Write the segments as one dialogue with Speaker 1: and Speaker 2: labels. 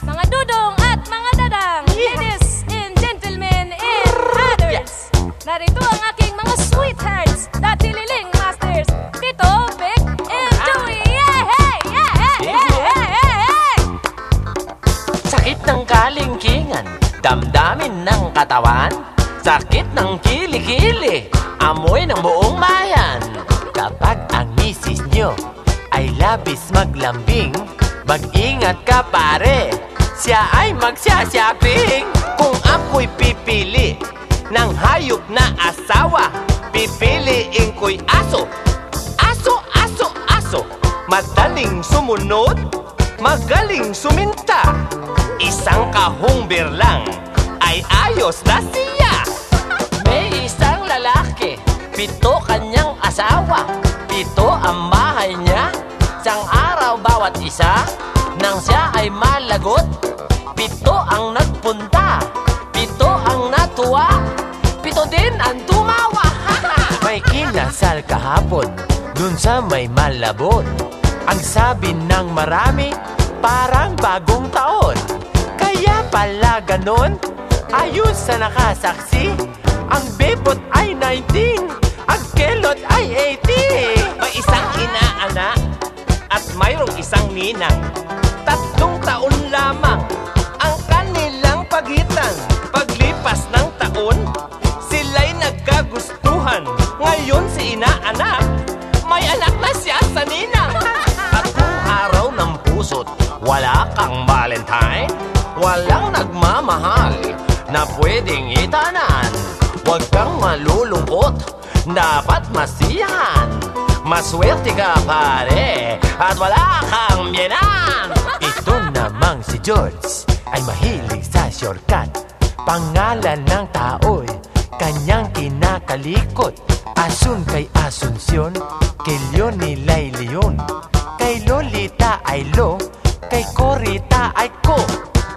Speaker 1: mga dudong at mga dadang, ladies and gentlemen and others. Narito ang aking mga sweethearts, dati liling masters, Tito, Vic, and Joey. Yeah, hey, yeah, hey, yeah, hey, hey, hey.
Speaker 2: Sakit ng kalingkingan, damdamin ng katawan, sakit ng kilikili, amoy ng buong bayan. Kapag ang misis nyo ay labis maglambing, mag-ingat ka pare, siya ay magsasyaping. Kung ako'y pipili ng hayop na asawa, pipiliin ko'y aso. Aso, aso, aso, madaling sumunod, magaling suminta. Isang kahumbir lang ay ayos na siya. May isang lalaki, pito kanyang asawa, pito ang bahay niya. Sang araw bawat isa, nang siya ay malagot, pito ang nagpunta, pito ang natuwa, pito din ang tumawa. may kinasal kahapon, dun sa may malabon. Ang sabi ng marami, parang bagong taon. Kaya pala ganon, ayun sa nakasaksi, ang bebot ay 19, ang kelot ay 80. May isang inaanak at mayroong isang ninang. Wala kang valentine. Walang nagmamahal na pwedeng itanan. Huwag kang malulungkot, dapat masiyahan. Maswerte ka pare, at wala kang biyenan. Ito namang si George ay mahilig sa shortcut. Pangalan ng tao'y kanyang kinakalikot. Asun kay Asunsyon, kay Leon nila'y Leon. Kay Lolita ay Lo, kay Corita ay Ko.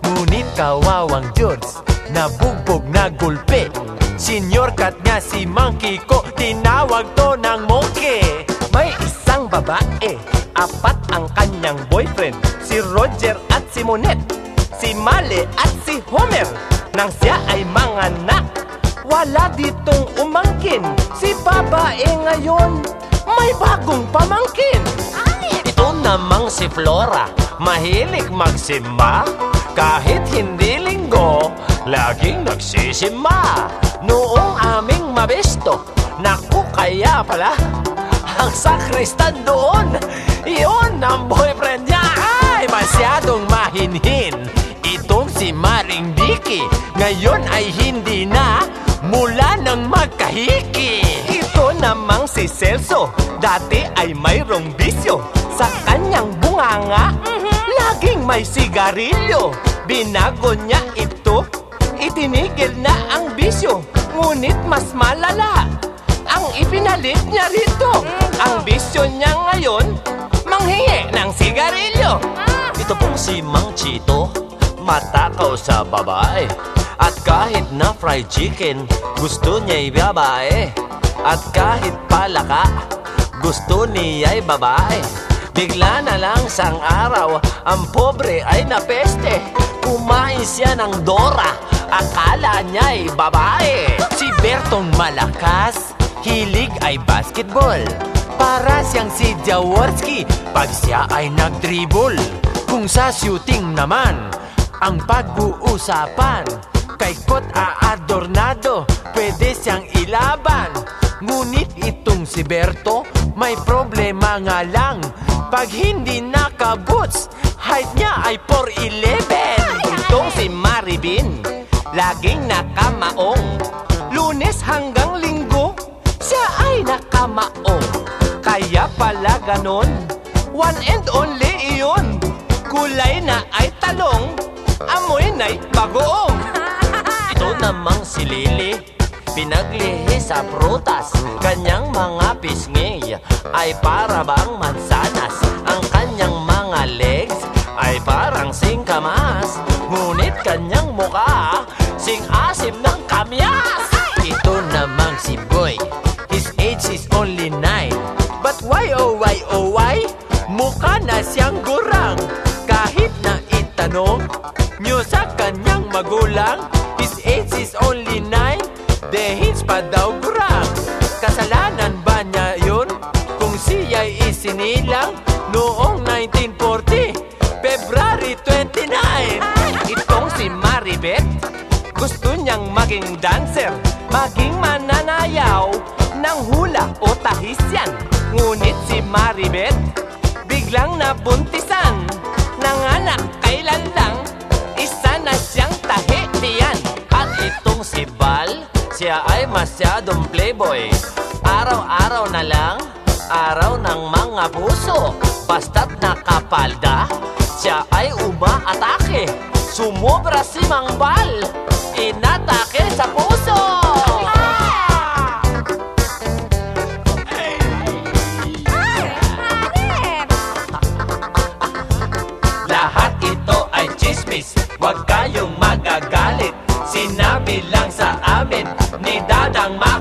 Speaker 2: Ngunit kawawang George, nabugbog na gulpe. Senior cut niya si Monkey ko, tinawag to ng monkey. May isang babae, apat ang kanyang boyfriend. Si Roger at si Monet, si Male at si Homer. Nang siya ay manganak, wala ditong umangkin. Si babae ngayon, may bagong pamangkin. Ito namang si Flora, mahilig magsimba. Kahit hindi linggo, laging nagsisimba. Noong aming mabesto, naku kaya pala, ang sakristan doon, iyon ang boyfriend niya. Ay, masyadong mahinhin. Itong si Maring Dicky, ngayon ay hindi na, mula nang magkahiki. Ito namang si Celso, dati ay mayroong bisyo. Sa kanyang bunganga, laging may sigarilyo. Binago niya ito, itinigil na ang bisyo. Ngunit mas malala, ang ipinalit niya rito. Ang bisyo niya ngayon, manghingi ng sigarilyo. Ito pong si Mang Chito, matakaw sa babae. At kahit na fried chicken, gusto niya'y babae. At kahit palaka, gusto niya'y babae. Bigla na lang sang araw, ang pobre ay napeste. Kumain siya ng Dora, akala niya'y babae. Si Bertong malakas, hilig ay basketball. Para siyang si Jaworski, pag siya ay nag-dribble. Kung sa shooting naman, ang pag-uusapan, kay Kot Aadornado, pwede siyang ilaban. Ngunit itong si Berto, may problema nga lang. Pag hindi naka-boots, height niya ay 4'11. Itong si Maribin, laging nakamaong. Lunes hanggang linggo, siya ay nakamaong. Kaya pala ganon, one and only iyon. Kulay na ay talong, amoy na'y bagoong. Ito namang si Lily, pinaglihi sa prutas. Kanyang mga pisngi ay para bang mansanas. Why oh why oh why? Mukha na siyang gurang Kahit na itanong Nyo sa kanyang magulang His age is only nine Dehins pa daw gurang Kasalanan ba niya yun? Kung siya'y isinilang Noong 1940 February 29 Itong si Maribeth Gusto niyang maging dancer Maging mananayaw masyadong playboy. Araw-araw na lang Araw ng mga puso. Basta't nakapalda Siya ay umaatake. Sumobra si Mang Bal Inatake sa puso! Lahat ito ay chismis Huwag kayong magagalit. Sinabi lang sa amin Ni Dadang Makulit